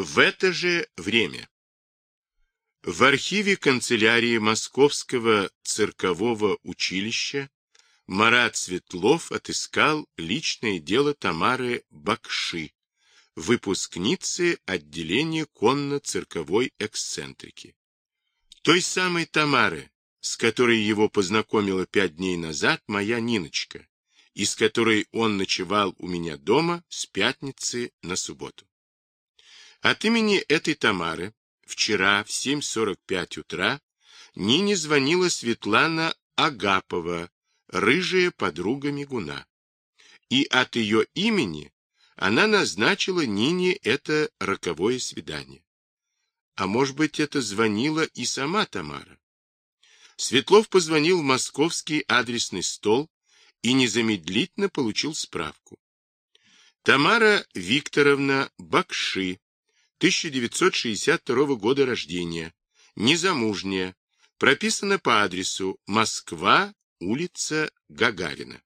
В это же время в архиве канцелярии Московского циркового училища Марат Светлов отыскал личное дело Тамары Бакши, выпускницы отделения конно-цирковой эксцентрики. Той самой Тамары, с которой его познакомила пять дней назад моя Ниночка, и с которой он ночевал у меня дома с пятницы на субботу. От имени этой Тамары вчера в 7.45 утра Нине звонила Светлана Агапова, рыжая подруга Мигуна. И от ее имени она назначила Нине это роковое свидание. А может быть, это звонила и сама Тамара? Светлов позвонил в московский адресный стол и незамедлительно получил справку. Тамара Викторовна Бакши, 1962 года рождения, незамужняя, прописана по адресу Москва, улица Гагарина.